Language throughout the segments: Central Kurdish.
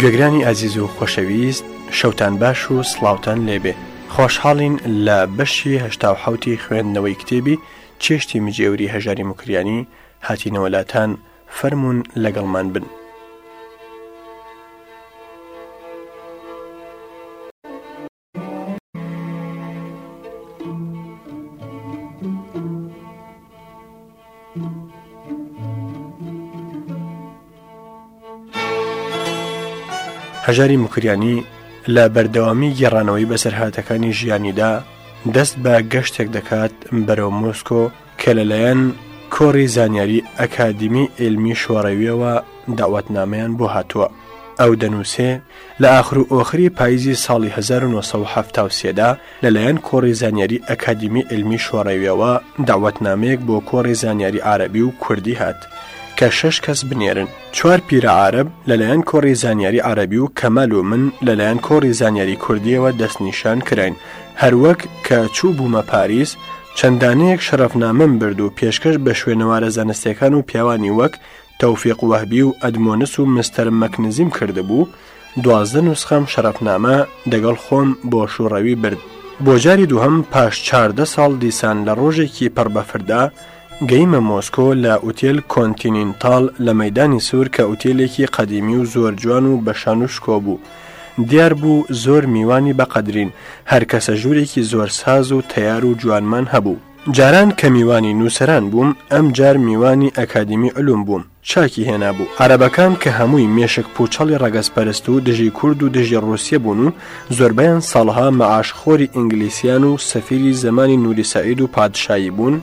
گوێگرانی ئازیز و خۆشەویست شەوتان باش و سلااوان لێبێ خۆشحاڵین لە بەشی هەشتا و حوتی خوێندنەوەی کتێبی چێشتی مجێوری هەژاری مکریانی هاتینەوەلاتان فەرمونون لەگەڵمان بن. هەژاری موکریانی لە بەردەوامی گێڕانەوەی بەسەرهاتەکانی ژیانیدا دەست بە گەشتێک دەکات بەرەو مۆسکۆ کە لەلایەن کۆڕی زانیاری ئەکادیمی ئیلمی شۆڕەویەوە دەعوەتنامەیان بۆ هاتووە. ئەو دەنووسێ، لە ئاخر و ئۆخری پاییزی ساڵی هەزار و نۆ سەد و حەفتا و سێ دا لەلایەن کۆڕی زانیاری ئەکادیمی ئیلمی شۆڕەویەوە دەعوەتنامەیەک بۆ کۆڕی زانیاری عارەبی و کوردی هات کە شەش کەس بنێرن، چوار پیرە عارەب لەلایەن کۆڕی زانیاری عارەبی و کەمال و من لەلایەن کۆڕی زانیاری کوردییەوە دەستنیشان کراین، هەروەک کە چووبوومە پاریس چەند دانەیەک شەرەفنامەم برد و پێشکەش بە شوێنەوارە زانستیەکان و پیاوانی وەک تەوفیق وەهبی و ئەدمۆنس و مستەر مەکنزیم کردبوو، دوازدە نوسخەم شەرەفنامە دەگەڵ خۆم بۆ شوڕەوی برد. بۆ جاری دووهەم پاش چاردە ساڵ دیسان لە ڕۆژێکی پڕ بەفردا گەیمە مۆسکۆ لە ئوتێل کۆنتینینتال لە مەیدانی سور کە ئوتێلێکی قەدیمی و زۆر جوان و بەشان و شکۆ بوو، دیار بوو زۆر میوانی بەقەدرین، هەر کەسە ژوورێکی زۆر ساز و تەیار و جوانمان هەبوو. جاران کە میوانی نووسەران بووم، ئەم جار میوانی ئەکادیمی علوم بووم، چاکی هێنابوو. عەرەبەکان کە هەمووی مێشک پووچەڵی ڕەگەزپەرست و دژی کورد و دژی ڕووسیە بوون و زۆربەیان ساڵەها مەعاش خۆری ئینگلیسیان و سەفیری زەمانی نووری سەعید و پادشایی بوون،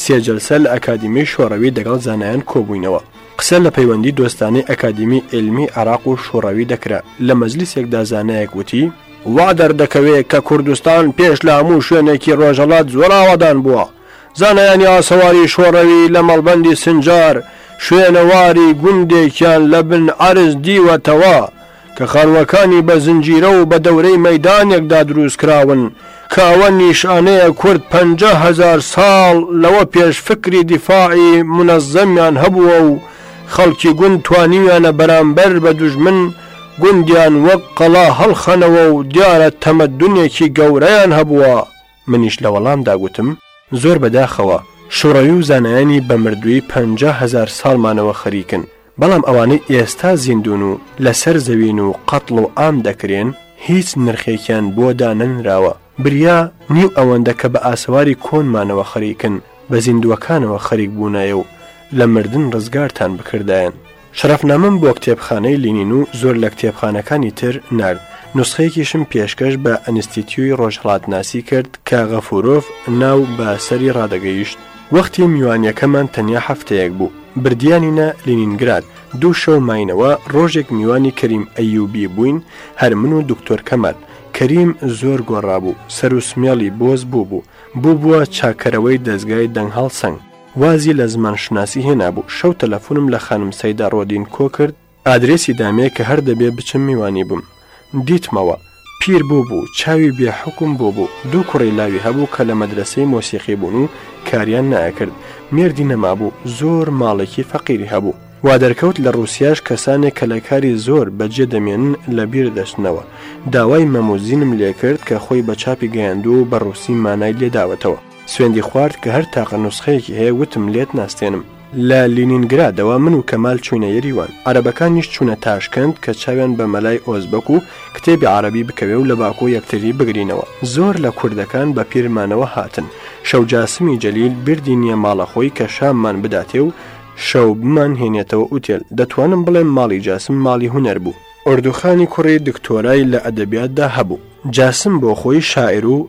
سێ جەلسە لە ئەکادیمیی شۆڕەوی دەگەڵ زانایان کۆبووینەوە. قسە لە پەیوەندی دۆستانەی ئەکادیمیی عیلمیی عێراق و شۆڕەوی دەکرا. لە مەجلیسێکدا زانایەک وتی. وا دەردەکەوێ کە کوردستان پێش لە هەموو شوێنێکی ڕۆژهەڵات زۆر ئاوەدان بووە. زانایانی ئاسەواری شۆڕەوی لە مەڵبەندی سنجار شوێنەواری گوندێکیان لە بن عەرز دیوەتەوە. کە خانووەکانی بە زنجیرە و بە دەورەی مەیدانێکدا دروست کراون، کە ئەوە نیشانەیە کورد پەنجا هەزار ساڵ لەوە پێش فکری دیفاعی مونەزەمیان هەبووە و خەڵکی گوند توانیویانە بەرامبەر بە دوژمن گوندیان وەک قەڵا هەڵخەنەوە و دیارە تەمەدونێکی گەورەیان هەبووە. منیش لە وەڵامدا گوتم، زۆر بە داخەوە، شوڕەوی و زانایانی بە مردووی پەنجا هەزار ساڵ مانەوە خەریکن، بەڵام ئەوانەی ئێستا زیندوون و لە سەر زەوین و قەتڵ و عام دەکرێن، هیچ نرخێکیان بۆ دانەنراوە، بریا نیو ئەوەندە کە بە ئاسەواری کۆن مانەوە خەریکن، بە زیندووەکانەوە خەریک بوونایە و لە مردن ڕزگارتان بکردایەن. شەرەفنامەم بۆ کتێبخانەی لینین و زۆر لە کتێبخانەکانی تر نارد، نوسخەیەکیشم پێشکەش بە ئەنستیتیوی ڕۆژهەڵاتناسی کرد کە غەفورۆف ناو بە سەری ڕادەگەیشت. وەختی میوانییەکەمان تەنیا هەفتەیەک بوو، بردیانینە لینینگراد، دوو شەو ماینەوە، ڕۆژێک میوانی کەریم ئەیوبی بووین، هەر من و دوکتۆر کەمال. کەریم زۆر گۆڕابوو، سەروسمێڵی بۆز بووبوو، بووبووە چاککەرەوەی دەزگای دەنگهەڵسەنگ. وازی لە زمان شوناسی هێنابوو شەو تەلەفونم لە خانم سەیدا ڕۆدینکۆ کرد ئادرێسی دامێ کە هەر دەبێ بچم میوانی بم دیتمەوە پیر بوو بوو چاوی بێ حوکم بوو بوو دوو کوڕی لاوی هەبوو کە لە مەدرەسەی مۆسیقی بوون و کاریان نایەکرد مێردی نەمابوو زۆر ماڵێکی فەقیری هەبوو وا دەرکەوت لە ڕوسیاش کەسانێک کە لە کاری زۆر بە جێ دەمێنن لە بیر دەچنەوە داوای مەموزینم لێکرد کە خۆی بە چاپی گەیاندوو بە ڕوسی مانای لێداوەتەوە سوێندی خوارد کە هەر تاقە نوسخەیەکی هەیە وتم لێت ناستێنم. لە لینینگرادەوە من و کەمال چووینە یەریوان، عەرەبەکانیش چوونە تاشکەند کە چاویان بە مەلای ئۆزبەک و کتێبی عەرەبی بکەوێ و لە باکۆ یەکتری بگرینەوە، زۆر لە کوردەکان بە پیرمانەوە هاتن، شەو جاسمی جەلیل بیردی نییە ماڵە خۆی کە شاممان بداتێ و شەو بمان هێنێتەوە ئوتێل، دەتوانم بڵێم ماڵی جاسم ماڵی هونەر بوو. ئۆردوخانی کوڕی دکتۆرای لە ئەدەبیاتدا هەبوو. جاسم بۆ خۆی شاعیر و.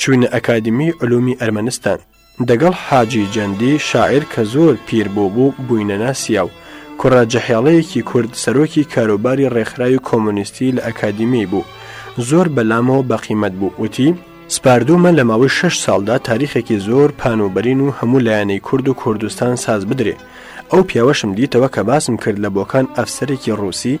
چووینە ئەکادیمیی علوومی ئەرمەنستان. دەگەڵ حاجی جەندی شاعیر کە زۆر پیر بووبوو، بووینە ناسیاو. کوڕە جەحێڵەیەکی کورد سەرۆکی کاروباری ڕێکخراوی کۆمۆنیستی لە ئەکادیمیی بوو. زۆر بە لامەوە بە قیمەت بوو. وتی. سپاردوومە لە ماوەی شەش ساڵدا تاریخێکی زۆر پان و بەرین و هەموو لایەنەی کورد و کوردستان ساز بدرێ. ئەو پیاوەشم دیتەوە کە باسم کرد لە بۆکان ئەفسەرێکی ڕووسی،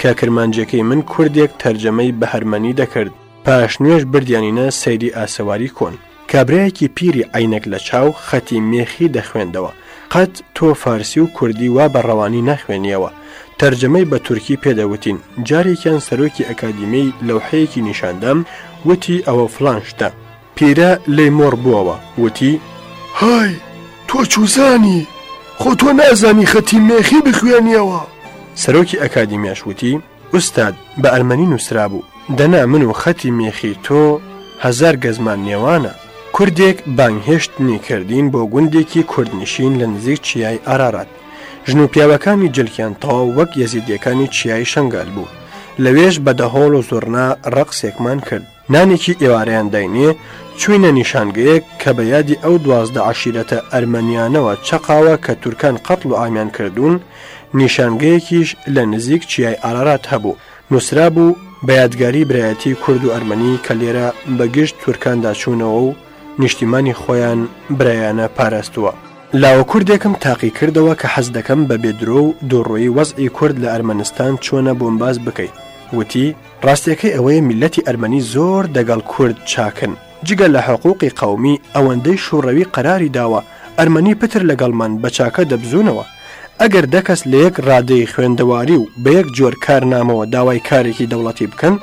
کە کرمانجیەکەی من کوردێک تەرجەمەی بە هەرمەنی دەکرد پاش نوێژ بردیانینە سەیری ئاسەواری کۆن کابرایەکی پیری عینەک لە چاو خەتی مێخی دەخوێندەوە قەت تۆ فارسی و کوردی وا بە ڕەوانی ناخوێنیەوە تەرجەمەی بە تورکی پێدەوتین جارێکیان سەرۆکی ئەکادیمیی لەوحەیەکی نیشاندام وتی ئەوە فلان شتە پیرە لێی مۆڕ بووەوە وتی. های! تۆ چوزانی؟ خۆ تۆ نازانی خەتی مێخی بخوێنیەوە! سەرۆکی ئەکادیمیاش وتی. ئوستاد بە ئەرمەنی نووسرابوو. دەنا من و خەتی مێخی تۆ هەزار گەزمان نێوانە. کوردێک بانگهێشتنی کردین بۆ گوندێکی کوردنشین لە نزیک چیای ئارارات. ژن و پیاوەکانی جلکیان تەواو وەک یەزیدییەکانی چیای شەنگال بوو. لەوێش بە دەهۆڵ و زوڕنا ڕەقسێکمان کرد. نانێکی ئێوارەیان داینێ، چووینە نیشانگەیەک کە بە یادی ئەو دوازدە عەشیرەتە ئەرمەنییانەوە چەقاوە کە تورکان قەتڵ و عامیان کردوون، نیشانگەیەکیش لە نزیک چیای ئارارات هەبوو، نووسرابوو، بە یادگاری برایەتی کورد و ئەرمەنی کە لێرە بە گژ تورکاندا چوونەوە و نیشتیمانی خۆیان برایانە پاراستووە. لاوە کوردێکم تاقی کردەوە کە حەز دەکەم بە بێ درۆ و دووڕوویی وەزعی کورد لە ئەرمەنستان چۆنە بۆم باس بکەی، وتی، ڕاستیەکەی ئەوەیە میللەتی ئەرمەنی زۆر دەگەڵ کورد چاکن جگە لە حقوقی قەومی ئەوەندەی شوڕەوی قەراری داوە ئەرمەنی پتر لەگەڵمان بە چاکە دەبزوونەوە ئەگەر دە کەس لە یەک ڕادەی خوێندەواری و بە یەک جۆر کارنامەوە داوای کارێکی دەوڵەتی بکەن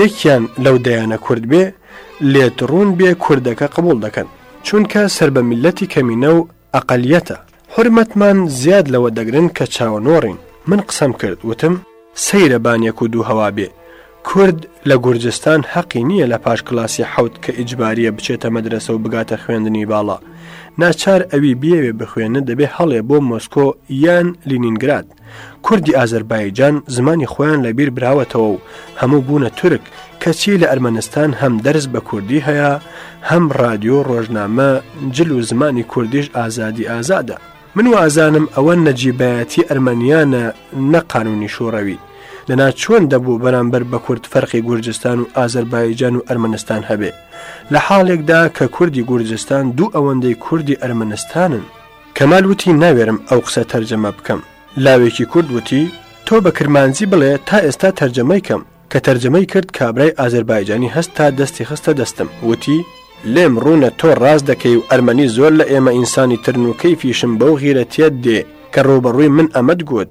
یەکیان لەو دەیانە کورد بێ لێت ڕوون بێ کوردەکە قبوڵ دەکەن چونکە سەر بە میللەتی کەمینە و ئەقەلیەتە حورمەتمان زیاد لەوە دەگرن کە چاونۆڕین من قسەم کرد وتم سەیرە بانێک و دوو هەوا بێ کورد لە گورجستان هەقی نیە لە پاش کلاسی حەوت کە ئیجباریە بچێتە مەدرەسە و بگاتە خوێندنی باڵا ناچار ئەوی بیەوێ بخوێنە دەبێ هەڵێ بۆ مۆسکۆ یان لینینگراد کوردی ئازەربایجان زمانی خۆیان لەبیر براوەتەوە و هەموو بوونە تورک کەچی لە ئەرمەنستان هەم دەرز بە کوردی هەیە هەم رادیۆ ڕۆژنامە جل و زمانی کوردیش ئازادی ئازادە من وازانم ئەوە نەجیبایەتی ئەرمەنیانە نە قانونی شوڕەوی دەنا چۆن دەبوو بەرامبەر بە کورد فەرقی گورجستان و ئازەربایجان و ئەرمەنستان هەبێ لە حاڵێکدا کە کوردی گورجستان دوو ئەوەندەی کوردی ئەرمەنستانن کەمال وتی ناوێرم ئەو قسە تەرجەمە بکەم. لاوێکی کورد وتی، تۆ بە کرمانجی بڵێ تا ئێستا تەرجەمەی کەم. کە تەرجەمەی کرد کابرای ئازەربایجانی هەست تا دەستی خستە دەستم. وتی، لێم ڕوونە تۆ ڕاست دەکەی و ئەرمەنی زۆر لە ئێمە ئینسانی ترن و کەیفیشم بەو غیرەتییەت دێ کە ڕووبەڕووی من ئەمەت گوت.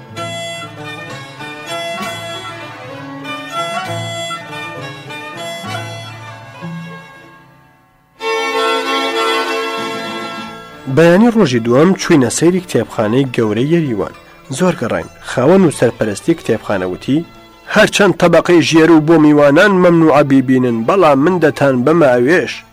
بەیانی ڕۆژی دووەم چوینە سەیری کتێبخانەی گەورە یەریوان زۆر گەڕین خاوەن و سەرپەرستی کتێبخانەوتی هەرچەند تەبقەی ژێر و بۆ میوانان مەمنوعە بیبینن بەڵام من دەتان بەمە ئەوێش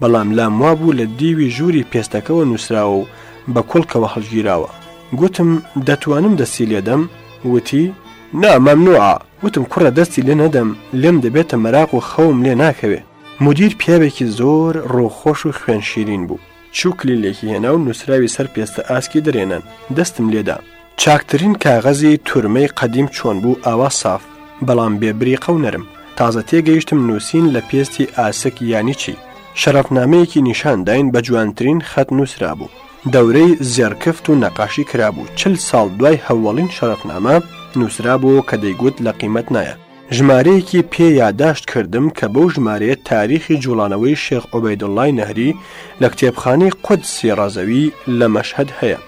بەڵام لام وابوو لە دیوی ژووری پێستەکەوە نووسراوە و بە کوڵکەوە هەڵگیراوە. گوتم، دەتوانم دەستی لێ دەم؟ وتی، نا، مەمنوعە! وتم، کوڕە دەستی لێ نەدەم، لێم دەبێتە مەراق و خەوم لێ ناکەوێ. مودیر پیاوێکی زۆر ڕووخۆش و خوێن شیرین بوو. چوو کلیلێکی هێنا و نووسراوی سەر پێستە ئاسکی دەرێنان، دەستم لێ دا. چاکترین کاغەزی تورمەی قەدیم چۆن بوو ئاوا ساف بەڵام بێ بریقە و نەرم تازە تێگەیشتم نووسین لە پێستی ئاسک یانی چی شەرەفنامەیەکی نیشان داین بە جوانترین خەت نووسرابوو دەورەی زێڕکفت و نەقاشی کرابوو چل ساڵ دوای هەووەڵین شەرەفنامە نووسرابوو کە دەیگوت لە قیمەت نایە ژمارەیەکی پێ یاداشت کردم کە بەو ژمارەیە تاریخی جوڵانەوەی شێخ عوبەیدوڵڵای نەهری لە کتێبخانەی قودسی ڕەزەوی لە مەشهەد هەیە.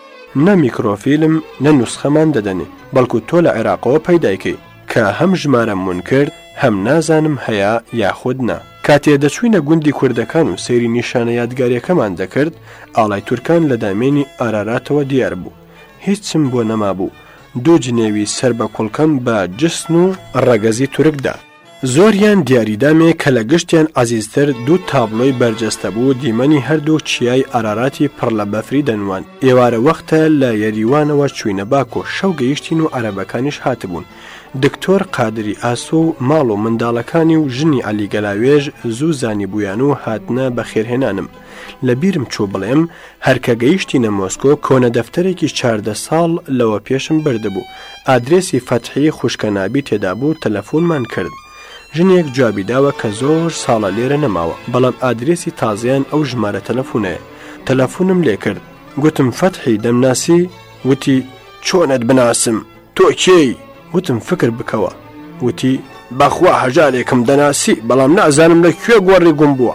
نە میکرۆفیلم نە نوسخەمان دەدەنێ، بەڵکو تۆ لە عێراقەوە پەیدای کەی. کە هەم ژمارەم ون کرد هەم نازانم هەیە یاخود نا. کاتێ دەچووینە گوندی کوردەکان و سەیری نیشانە یادگاریەکەمان دەکرد، ئاڵای تورکان لە دامێنی ئاراراتەوە دیار بوو. هیچم بۆ نەمابوو. دوو جنێوی سەر بە کوڵکەم بە جسن و ڕەگەزی تورک دا. زۆریان دیاریدامێ کە لە گشتیان عەزیزتر دوو تابڵۆی بەرجەستە بوو دیمەنی هەردوو چیای ئاراراتی پڕ لە بەفری دەنواند. ئێوارە وەختە لە یەریوانەوە چووینە باکۆ، شەو گەیشتین و عەرەبەکانیش هاتبوون. دکتۆر قادری ئاسۆ و ماڵ و منداڵەکانی و ژنی عەلی گەلاوێژ زوو زانیبوویان و هاتنە بەخێرهێنانم. لە بیرم چوو بڵێم، هەر کە گەیشتینە مۆسکۆ، کۆنە دەفتەرێکی چاردە ساڵ لەوە پێشم بردبوو، ئادرێسی فەتحی خوشکە نابی تێدا بوو، تەلەفونمان کرد. ژنێک جوابی داوە کە زۆر ساڵە لێرە نەماوە، بەڵام ئادرێسی تازەیان ئەو ژمارە تەلەفونەیە. تەلەفونم لێ کرد. گوتم فەتحی دەمناسی؟ وتی، چۆنت بناسم؟ تۆ کێی؟ وتم فکر بکەوە. وتی، بەخوا هەژارێکم دەناسی، بەڵام نازانم لە کوێ گۆڕی گوم بووە.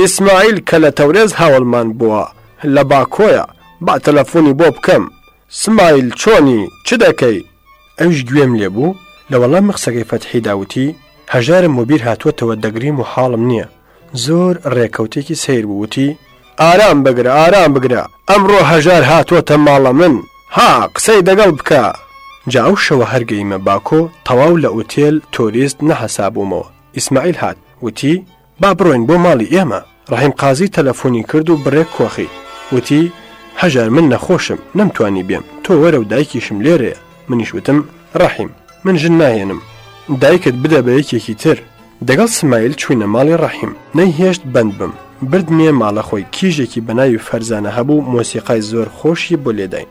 ئیسماعیل کە لە تەورێز هاوەڵمان بووە لە باکۆیە با تەلەفۆنی بۆ بکەم. سمایل چۆنی؟ چ دەکەی؟ ئەویش گوێم لێ بوو لە وەڵامی قسەکەی فەتحیدا وتی، هەژارم وەبیر هاتووەتەوە دەگریم و حاڵم نییە. زۆر رێکەوتێکی سەیر بوو وتی، ئارام بگرە ئارام بگرە ئەمڕۆ هەژار هاتووەتە ماڵە من ها قسەی دەگەڵ بکە. جا ئەو شەوە هەر گەیمە باکۆ تەواو لە ئوتێل تۆریست نەحەسابوومەوە ئیسماعیل هات وتی، با بڕۆین بۆ ماڵی ئێمە. ڕەحیم قازی تەلەفۆنی کرد و بڕێک کۆخی. وتی، هەژار من نەخۆشم، نەمتوانی بێم، تۆ وەرە و دایکیشم لێرەیە. منیش وتم، ڕەحیم، من ژن ناهێنم. دایکت بدە بە یەکێکی تر. دەگەڵ سمایل چووینە ماڵی ڕەحیم. نەیهێشت بەند بم، بردمیە ماڵە خۆی، کیژێکی بە ناوی فەرزانە هەبوو، مۆسیقای زۆر خۆشی بۆ لێداین.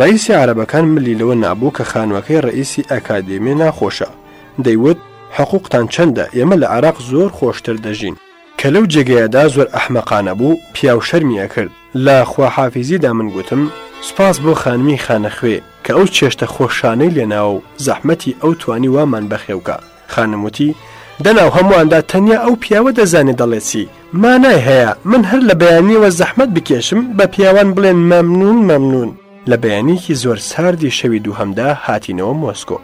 ڕەئیسی عەرەبەکان ملی لەوە نابوو کە خانووەکەی ڕەئیسی ئەکادێمیە ناخۆشە، دەیوت، حقوقتان چەندە، ئێمە لە عێراق زۆر خۆشتر دەژین. کە لەو جێگەیەدا زۆر ئەحمەقانە بوو، پیاو شەرمی ئەکرد. لە خواحافیزیدا من گوتم، سوپاس بۆ خانمی خانەخوێ کە ئەو چێشتە خۆشانەی لێناوە و زەحمەتی ئەو توانی وامان بەخێوکا. خانم وتی، دەنا و هەموواندا تەنیا ئەو پیاوە دەزانێ دەڵێ چی، مانای هەیە، من هەر لە بەیانییەوە زەحمەت بکێشم، بە پیاوان بڵێن مەمنوون مەمنوون. لە بەیانییەکی زۆر ساردی شەوی دووهەمدا هاتینەوە مۆسکۆ.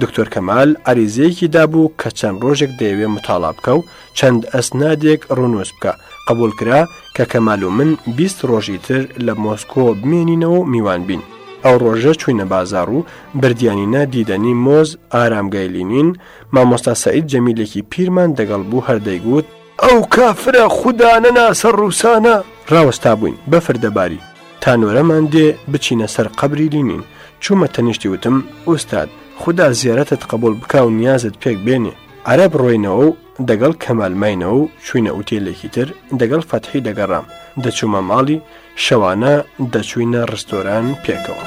دکتۆر کەمال عەریزەیەکی دابوو کە چەند ڕۆژێک دەیەوێ متاڵا بکا و، چەند ئەسنادێک ڕونوس بکە قبول کرا کە کەمال و من بیست ڕۆژی تر لە مۆسکۆ بمێنینەوە و میوان بین ئەو ڕۆژە چوینە بازار و بردیانینە دیدەنی مۆز ئارامگای لینین مامۆستا سعید جەمیلێکی پیرمان دەگەڵ بوو هەردەیگوت ئەو کافرە خودا نەناسە ڕوسانە. ڕاوەستا بووین بەفر دەباری تا نۆرەمان دێ بچینە سەر قەبری لینین چوومە تەنیشتی وتم ئوستاد خودا زیارەتت قبول بکا و نیازت پێک بێنێ. عەرەب ڕۆینەوە و دەگەڵ کەمال ماینەوە و چووینە ئوتێلێکی تر دەگەڵ فەتحی دەگەڕام دەچوومە ماڵی شەوانە دەچووینە ڕستۆران پێکەوە.